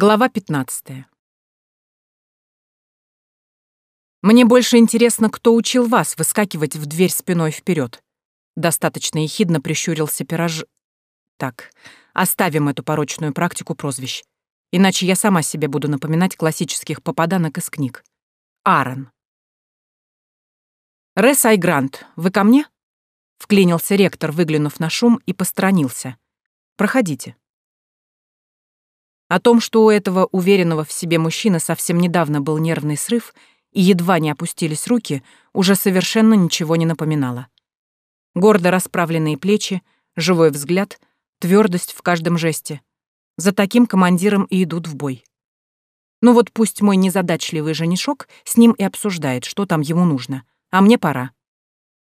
Глава 15. Мне больше интересно, кто учил вас выскакивать в дверь спиной вперед. Достаточно ехидно прищурился пирож... Так, оставим эту порочную практику прозвищ. Иначе я сама себе буду напоминать классических попаданок из книг. Аарон. «Рес Айгрант, вы ко мне?» Вклинился ректор, выглянув на шум, и посторонился. «Проходите». О том, что у этого уверенного в себе мужчины совсем недавно был нервный срыв и едва не опустились руки, уже совершенно ничего не напоминало. Гордо расправленные плечи, живой взгляд, твердость в каждом жесте. За таким командиром и идут в бой. Ну вот пусть мой незадачливый женишок с ним и обсуждает, что там ему нужно, а мне пора.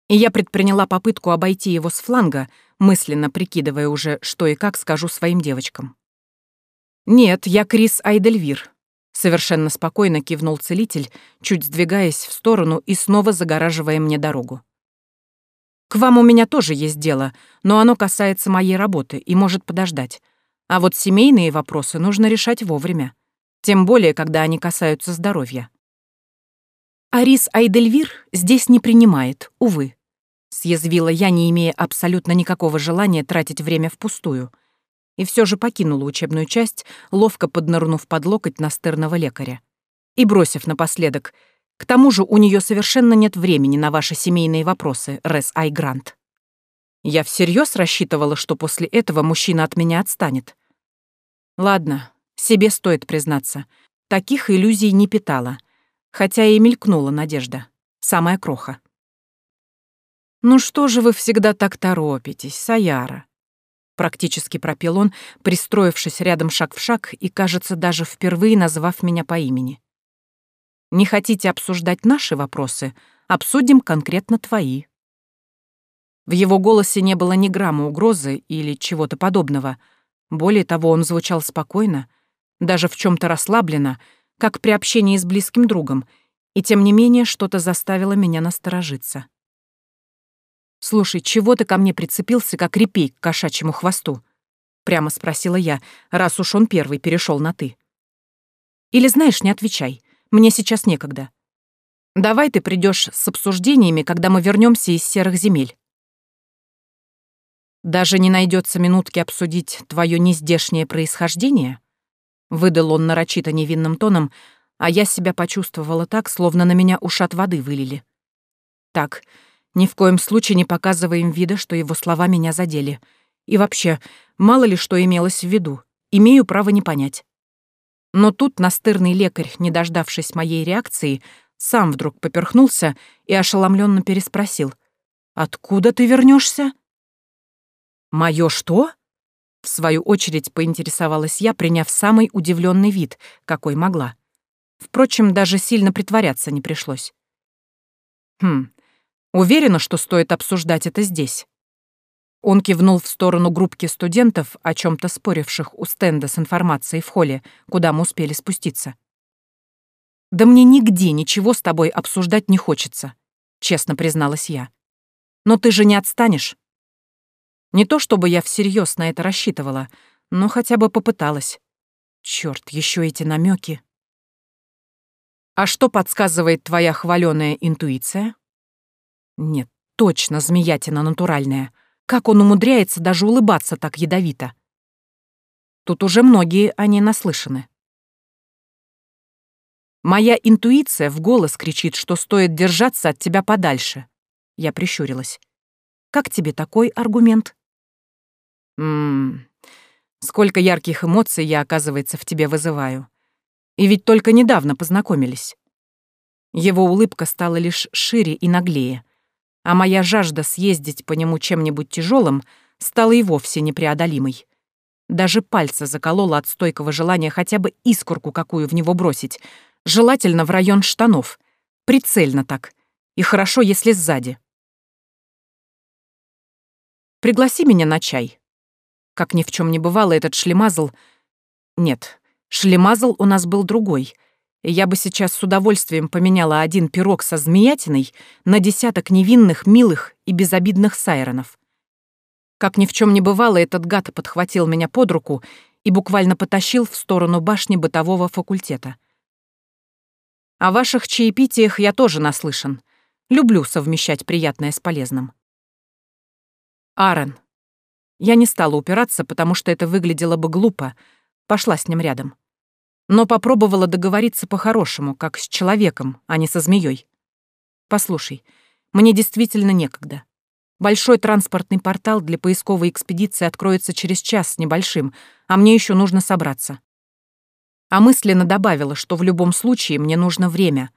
И я предприняла попытку обойти его с фланга, мысленно прикидывая уже, что и как скажу своим девочкам. «Нет, я Крис Айдельвир», — совершенно спокойно кивнул целитель, чуть сдвигаясь в сторону и снова загораживая мне дорогу. «К вам у меня тоже есть дело, но оно касается моей работы и может подождать. А вот семейные вопросы нужно решать вовремя, тем более, когда они касаются здоровья». «Арис Айдельвир здесь не принимает, увы», — съязвила я, не имея абсолютно никакого желания тратить время впустую — и все же покинула учебную часть, ловко поднырнув под локоть настырного лекаря. И бросив напоследок, к тому же у нее совершенно нет времени на ваши семейные вопросы, Рес Айгрант. Я всерьез рассчитывала, что после этого мужчина от меня отстанет. Ладно, себе стоит признаться, таких иллюзий не питала, хотя и мелькнула надежда, самая кроха. «Ну что же вы всегда так торопитесь, Саяра?» Практически пропел он, пристроившись рядом шаг в шаг и, кажется, даже впервые назвав меня по имени. «Не хотите обсуждать наши вопросы? Обсудим конкретно твои». В его голосе не было ни грамма угрозы или чего-то подобного. Более того, он звучал спокойно, даже в чем то расслабленно, как при общении с близким другом, и тем не менее что-то заставило меня насторожиться. «Слушай, чего ты ко мне прицепился, как репей к кошачьему хвосту?» — прямо спросила я, раз уж он первый перешел на «ты». «Или знаешь, не отвечай, мне сейчас некогда. Давай ты придешь с обсуждениями, когда мы вернемся из серых земель». «Даже не найдется минутки обсудить твое нездешнее происхождение?» Выдал он нарочито невинным тоном, а я себя почувствовала так, словно на меня ушат воды вылили. «Так, ни в коем случае не показываем вида, что его слова меня задели. И вообще, мало ли что имелось в виду. Имею право не понять. Но тут настырный лекарь, не дождавшись моей реакции, сам вдруг поперхнулся и ошеломленно переспросил. «Откуда ты вернешься? «Моё что?» В свою очередь поинтересовалась я, приняв самый удивленный вид, какой могла. Впрочем, даже сильно притворяться не пришлось. Хм, Уверена, что стоит обсуждать это здесь. Он кивнул в сторону группки студентов, о чем то споривших у стенда с информацией в холле, куда мы успели спуститься. «Да мне нигде ничего с тобой обсуждать не хочется», — честно призналась я. «Но ты же не отстанешь?» Не то чтобы я всерьез на это рассчитывала, но хотя бы попыталась. Черт, еще эти намеки. «А что подсказывает твоя хваленая интуиция?» Нет, точно змеятина натуральная. Как он умудряется даже улыбаться так ядовито? Тут уже многие они наслышаны. Моя интуиция в голос кричит, что стоит держаться от тебя подальше. Я прищурилась. Как тебе такой аргумент? Ммм, сколько ярких эмоций я, оказывается, в тебе вызываю. И ведь только недавно познакомились. Его улыбка стала лишь шире и наглее а моя жажда съездить по нему чем-нибудь тяжелым стала и вовсе непреодолимой. Даже пальцы заколола от стойкого желания хотя бы искорку какую в него бросить, желательно в район штанов, прицельно так, и хорошо, если сзади. «Пригласи меня на чай». Как ни в чем не бывало, этот шлемазл... Нет, шлемазл у нас был другой — я бы сейчас с удовольствием поменяла один пирог со змеятиной на десяток невинных, милых и безобидных сайронов. Как ни в чем не бывало, этот гад подхватил меня под руку и буквально потащил в сторону башни бытового факультета. О ваших чаепитиях я тоже наслышан. Люблю совмещать приятное с полезным. Аарон. Я не стала упираться, потому что это выглядело бы глупо. Пошла с ним рядом. Но попробовала договориться по-хорошему, как с человеком, а не со змеей. Послушай, мне действительно некогда. Большой транспортный портал для поисковой экспедиции откроется через час с небольшим, а мне еще нужно собраться. А мысленно добавила, что в любом случае мне нужно время.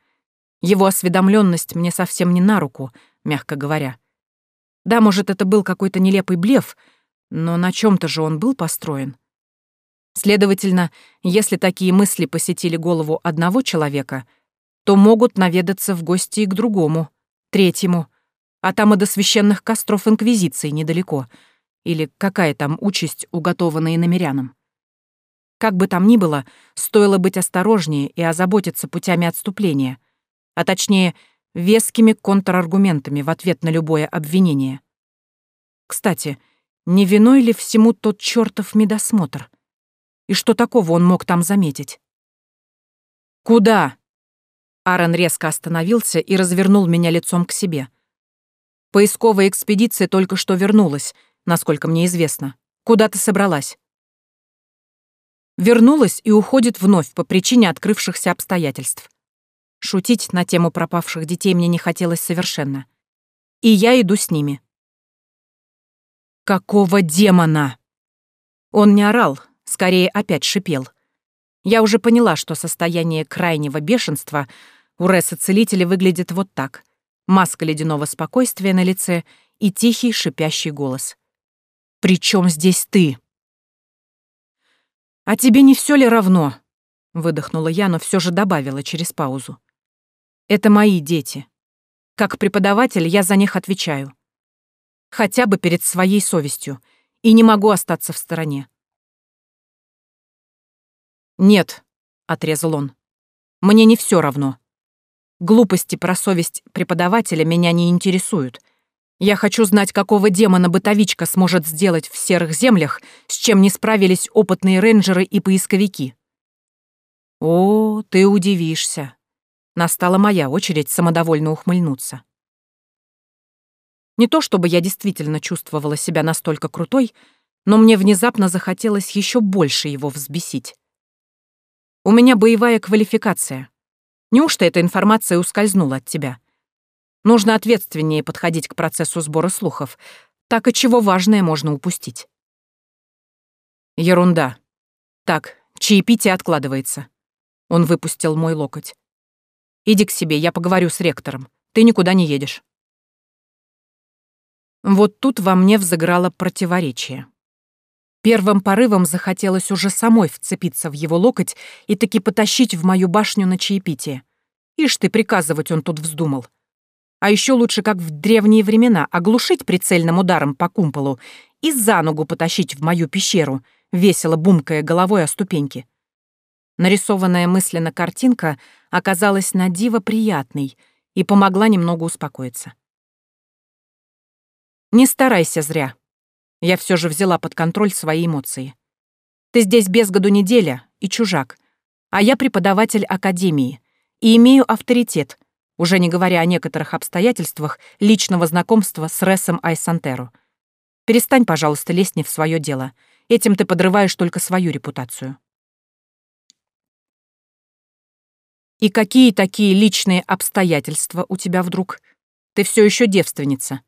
Его осведомленность мне совсем не на руку, мягко говоря. Да, может, это был какой-то нелепый блеф, но на чем то же он был построен. Следовательно, если такие мысли посетили голову одного человека, то могут наведаться в гости и к другому, третьему — а там и до священных костров Инквизиции недалеко. Или какая там участь, уготованная намерянам. Как бы там ни было, стоило быть осторожнее и озаботиться путями отступления, а точнее, вескими контраргументами в ответ на любое обвинение. Кстати, не виной ли всему тот чертов медосмотр? И что такого он мог там заметить? «Куда?» Аарон резко остановился и развернул меня лицом к себе — Поисковая экспедиция только что вернулась, насколько мне известно. Куда ты собралась? Вернулась и уходит вновь по причине открывшихся обстоятельств. Шутить на тему пропавших детей мне не хотелось совершенно. И я иду с ними. Какого демона? Он не орал, скорее опять шипел. Я уже поняла, что состояние крайнего бешенства у Ресса-целителя выглядит вот так маска ледяного спокойствия на лице и тихий шипящий голос. «При чем здесь ты?» «А тебе не все ли равно?» — выдохнула я, но все же добавила через паузу. «Это мои дети. Как преподаватель я за них отвечаю. Хотя бы перед своей совестью, и не могу остаться в стороне». «Нет», — отрезал он, — «мне не все равно. Глупости про совесть преподавателя меня не интересуют. Я хочу знать, какого демона бытовичка сможет сделать в серых землях, с чем не справились опытные рейнджеры и поисковики. О, ты удивишься. Настала моя очередь самодовольно ухмыльнуться. Не то чтобы я действительно чувствовала себя настолько крутой, но мне внезапно захотелось еще больше его взбесить. У меня боевая квалификация. Неужто эта информация ускользнула от тебя? Нужно ответственнее подходить к процессу сбора слухов. Так и чего важное можно упустить. Ерунда. Так, чаепитие откладывается. Он выпустил мой локоть. Иди к себе, я поговорю с ректором. Ты никуда не едешь. Вот тут во мне взыграло противоречие. Первым порывом захотелось уже самой вцепиться в его локоть и таки потащить в мою башню на чаепитие. Ишь ты, приказывать он тут вздумал. А еще лучше, как в древние времена, оглушить прицельным ударом по кумполу и за ногу потащить в мою пещеру, весело бумкая головой о ступеньки. Нарисованная мысленно картинка оказалась на диво приятной и помогла немного успокоиться. «Не старайся зря», я все же взяла под контроль свои эмоции. Ты здесь без году неделя и чужак, а я преподаватель академии и имею авторитет, уже не говоря о некоторых обстоятельствах личного знакомства с Рессом Айсантеро. Перестань, пожалуйста, лезть не в свое дело. Этим ты подрываешь только свою репутацию. И какие такие личные обстоятельства у тебя вдруг? Ты все еще девственница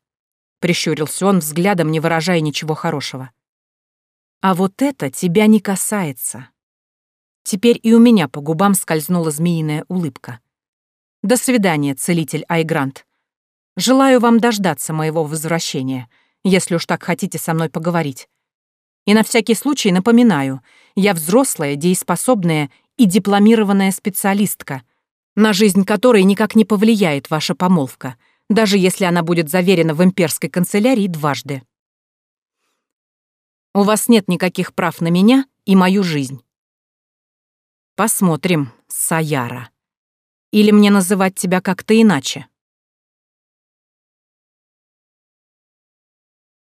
прищурился он, взглядом не выражая ничего хорошего. А вот это тебя не касается. Теперь и у меня по губам скользнула змеиная улыбка. До свидания, целитель Айгрант. Желаю вам дождаться моего возвращения, если уж так хотите со мной поговорить. И на всякий случай напоминаю, я взрослая, дееспособная и дипломированная специалистка, на жизнь которой никак не повлияет ваша помолвка — даже если она будет заверена в имперской канцелярии дважды. У вас нет никаких прав на меня и мою жизнь. Посмотрим, Саяра. Или мне называть тебя как-то иначе?